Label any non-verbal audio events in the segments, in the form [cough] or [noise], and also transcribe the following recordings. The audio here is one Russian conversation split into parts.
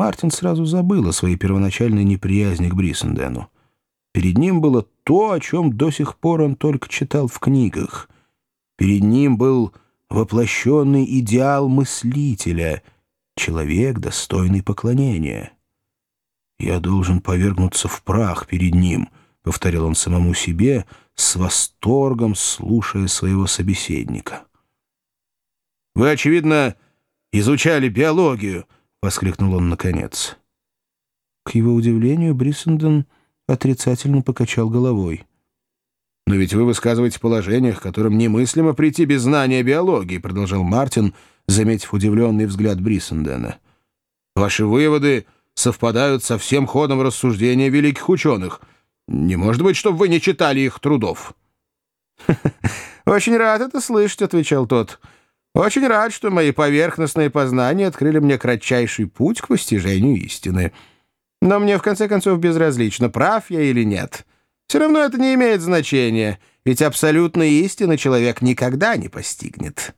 Мартин сразу забыл о своей первоначальной неприязни к Бриссендену. Перед ним было то, о чем до сих пор он только читал в книгах. Перед ним был воплощенный идеал мыслителя, человек, достойный поклонения. «Я должен повергнуться в прах перед ним», — повторил он самому себе, с восторгом слушая своего собеседника. «Вы, очевидно, изучали биологию», — воскликнул он наконец. К его удивлению, Бриссенден отрицательно покачал головой. «Но ведь вы высказываете положение, к которым немыслимо прийти без знания биологии», — продолжал Мартин, заметив удивленный взгляд Бриссендена. «Ваши выводы совпадают со всем ходом рассуждения великих ученых. Не может быть, чтобы вы не читали их трудов». «Очень рад это слышать», — отвечал тот. «Очень рад, что мои поверхностные познания открыли мне кратчайший путь к постижению истины. Но мне, в конце концов, безразлично, прав я или нет». Все равно это не имеет значения, ведь абсолютной истины человек никогда не постигнет.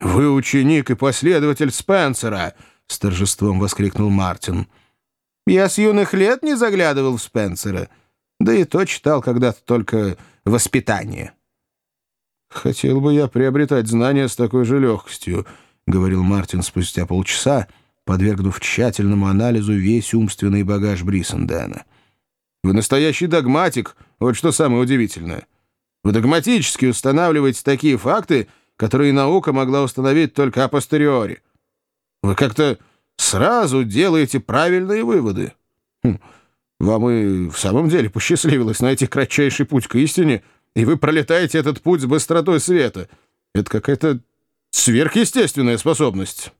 «Вы ученик и последователь Спенсера!» — с торжеством воскликнул Мартин. «Я с юных лет не заглядывал в Спенсера, да и то читал когда-то только «Воспитание». «Хотел бы я приобретать знания с такой же легкостью», — говорил Мартин спустя полчаса, подвергнув тщательному анализу весь умственный багаж Бриссендена. Вы настоящий догматик, вот что самое удивительное. Вы догматически устанавливаете такие факты, которые наука могла установить только апостериори. Вы как-то сразу делаете правильные выводы. Хм. Вам и в самом деле посчастливилось найти кратчайший путь к истине, и вы пролетаете этот путь с быстротой света. Это какая-то сверхъестественная способность.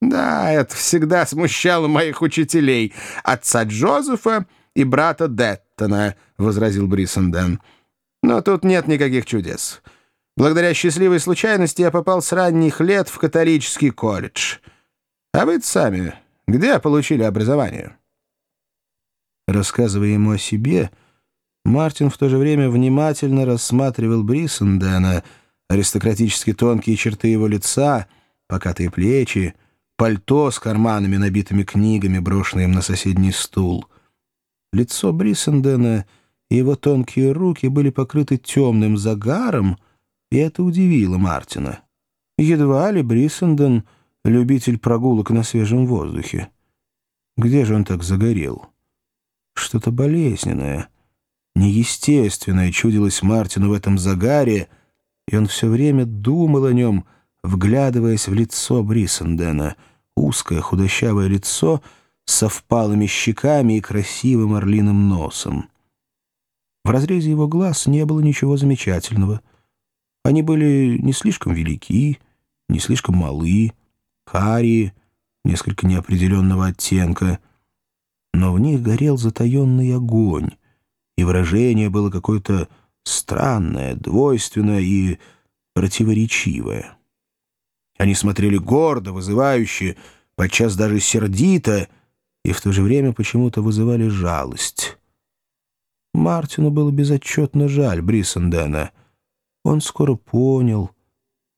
Да, это всегда смущало моих учителей, отца Джозефа и брата Деттона», — возразил Бриссенден. «Но тут нет никаких чудес. Благодаря счастливой случайности я попал с ранних лет в католический колледж. А вы сами где получили образование?» Рассказывая ему о себе, Мартин в то же время внимательно рассматривал Бриссендена, аристократически тонкие черты его лица, покатые плечи, пальто с карманами, набитыми книгами, брошенные им на соседний стул — Лицо Бриссендена и его тонкие руки были покрыты темным загаром, и это удивило Мартина. Едва ли Бриссенден — любитель прогулок на свежем воздухе. Где же он так загорел? Что-то болезненное, неестественное чудилось Мартину в этом загаре, и он все время думал о нем, вглядываясь в лицо Бриссендена, узкое худощавое лицо — со впалыми щеками и красивым орлиным носом. В разрезе его глаз не было ничего замечательного. Они были не слишком велики, не слишком малы, карие, несколько неопределенного оттенка, но в них горел затаенный огонь, и выражение было какое-то странное, двойственное и противоречивое. Они смотрели гордо, вызывающе, подчас даже сердито, и в то же время почему-то вызывали жалость. Мартину было безотчетно жаль Бриссендена. Он скоро понял,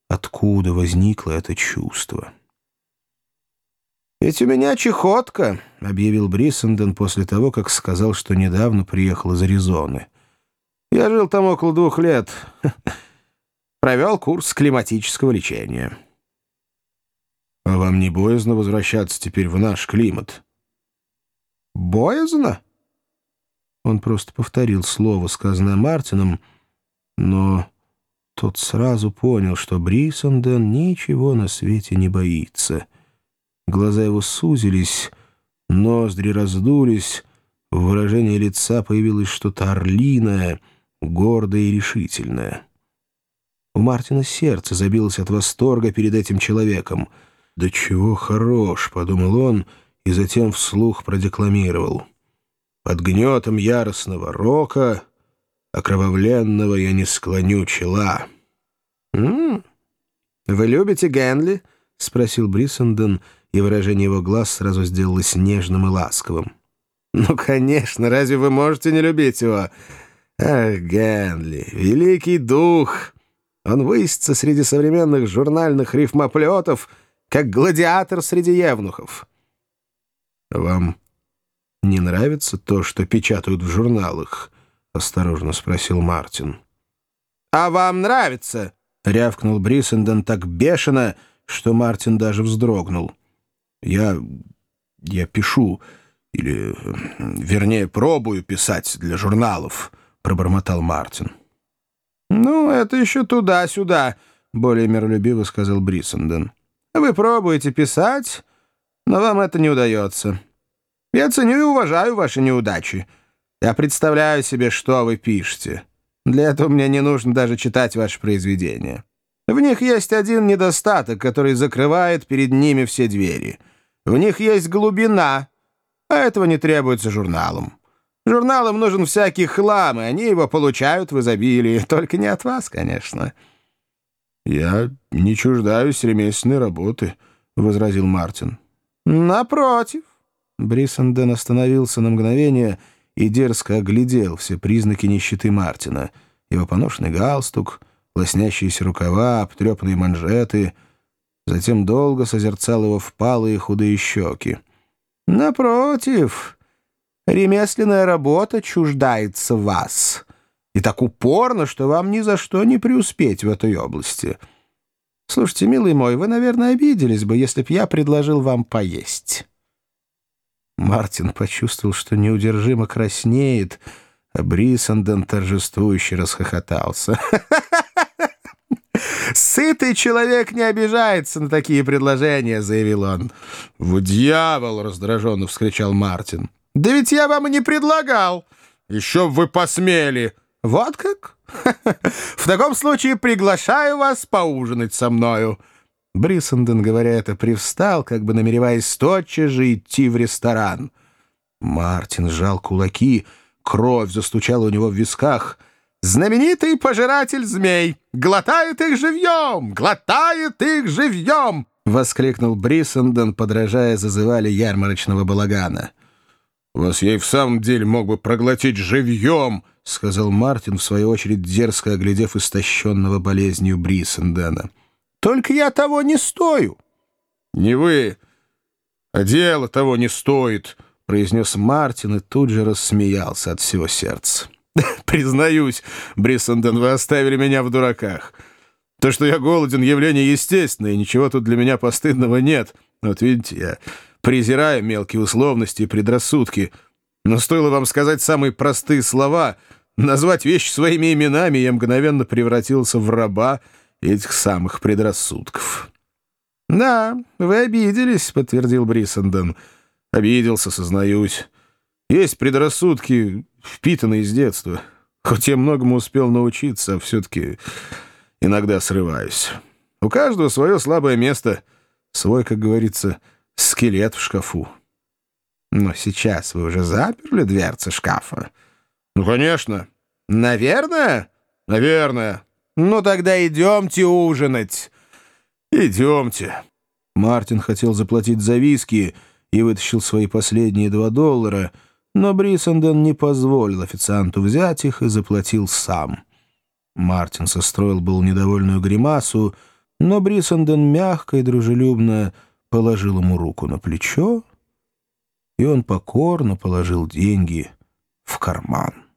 откуда возникло это чувство. «Ведь у меня чехотка», — объявил Бриссенден после того, как сказал, что недавно приехал из Аризоны. «Я жил там около двух лет. [laughs] Провел курс климатического лечения». «А вам не боязно возвращаться теперь в наш климат?» «Боязно?» Он просто повторил слово, сказанное Мартином, но тот сразу понял, что Брисонден ничего на свете не боится. Глаза его сузились, ноздри раздулись, в выражении лица появилось что-то орлиное, гордое и решительное. У Мартина сердце забилось от восторга перед этим человеком. «Да чего хорош!» — подумал он — и затем вслух продекламировал. «Под гнетом яростного рока, окровавленного я не склоню чела». «М -м, «Вы любите Генли?» — спросил Бриссенден, и выражение его глаз сразу сделалось нежным и ласковым. «Ну, конечно, разве вы можете не любить его?» «Ах, Генли, великий дух! Он высится среди современных журнальных рифмоплетов, как гладиатор среди евнухов». «Вам не нравится то, что печатают в журналах?» — осторожно спросил Мартин. «А вам нравится?» — рявкнул Бриссенден так бешено, что Мартин даже вздрогнул. «Я... я пишу, или, вернее, пробую писать для журналов», — пробормотал Мартин. «Ну, это еще туда-сюда», — более миролюбиво сказал Бриссенден. «Вы пробуете писать, но вам это не удается. Я ценю и уважаю ваши неудачи. Я представляю себе, что вы пишете. Для этого мне не нужно даже читать ваши произведения. В них есть один недостаток, который закрывает перед ними все двери. В них есть глубина, а этого не требуется журналам. Журналам нужен всякий хлам, и они его получают в изобилии. Только не от вас, конечно». «Я не чуждаюсь ремесленной работы», — возразил Мартин. «Напротив». Бриссенден остановился на мгновение и дерзко оглядел все признаки нищеты Мартина. Его поношенный галстук, лоснящиеся рукава, обтрепанные манжеты. Затем долго созерцал его впалые худые щеки. «Напротив, ремесленная работа чуждается вас, и так упорно, что вам ни за что не преуспеть в этой области. Слушайте, милый мой, вы, наверное, обиделись бы, если б я предложил вам поесть». Мартин почувствовал, что неудержимо краснеет, а Брисанден торжествующе расхохотался. [laughs] «Сытый человек не обижается на такие предложения», — заявил он. «В дьявол!» — раздраженно вскричал Мартин. «Да ведь я вам и не предлагал!» «Еще вы посмели!» «Вот как? [laughs] В таком случае приглашаю вас поужинать со мною». Бриссенден, говоря это, привстал, как бы намереваясь тотчас же идти в ресторан. Мартин сжал кулаки, кровь застучала у него в висках. «Знаменитый пожиратель змей! Глотает их живьем! Глотает их живьем!» — воскликнул Бриссенден, подражая зазывали ярмарочного балагана. «Вас я и в самом деле мог бы проглотить живьем!» — сказал Мартин, в свою очередь дерзко оглядев истощенного болезнью Бриссендена. Только я того не стою». «Не вы, а дело того не стоит», — произнес Мартин и тут же рассмеялся от всего сердца. [laughs] «Признаюсь, Бриссенден, вы оставили меня в дураках. То, что я голоден, явление естественное, ничего тут для меня постыдного нет. Вот видите, я презираю мелкие условности и предрассудки. Но стоило вам сказать самые простые слова, назвать вещи своими именами, я мгновенно превратился в раба, — этих самых предрассудков. «Да, вы обиделись», — подтвердил Бриссенден. «Обиделся, сознаюсь. Есть предрассудки, впитанные с детства. Хоть я многому успел научиться, а все-таки иногда срываюсь. У каждого свое слабое место, свой, как говорится, скелет в шкафу». «Но сейчас вы уже заперли дверцы шкафа?» «Ну, конечно». «Наверное?» «Наверное». «Ну тогда идемте ужинать». «Идемте». Мартин хотел заплатить за виски и вытащил свои последние два доллара, но Бриссенден не позволил официанту взять их и заплатил сам. Мартин состроил был недовольную гримасу, но Бриссенден мягко и дружелюбно положил ему руку на плечо, и он покорно положил деньги в карман.